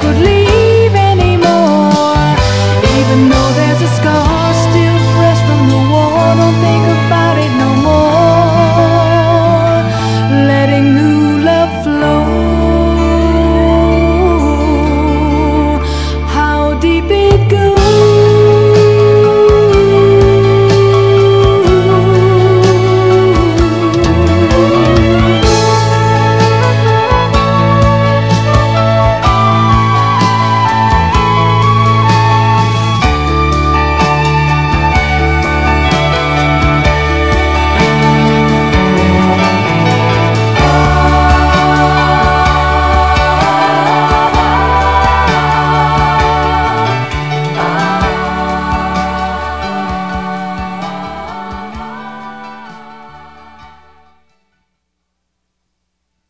could leave.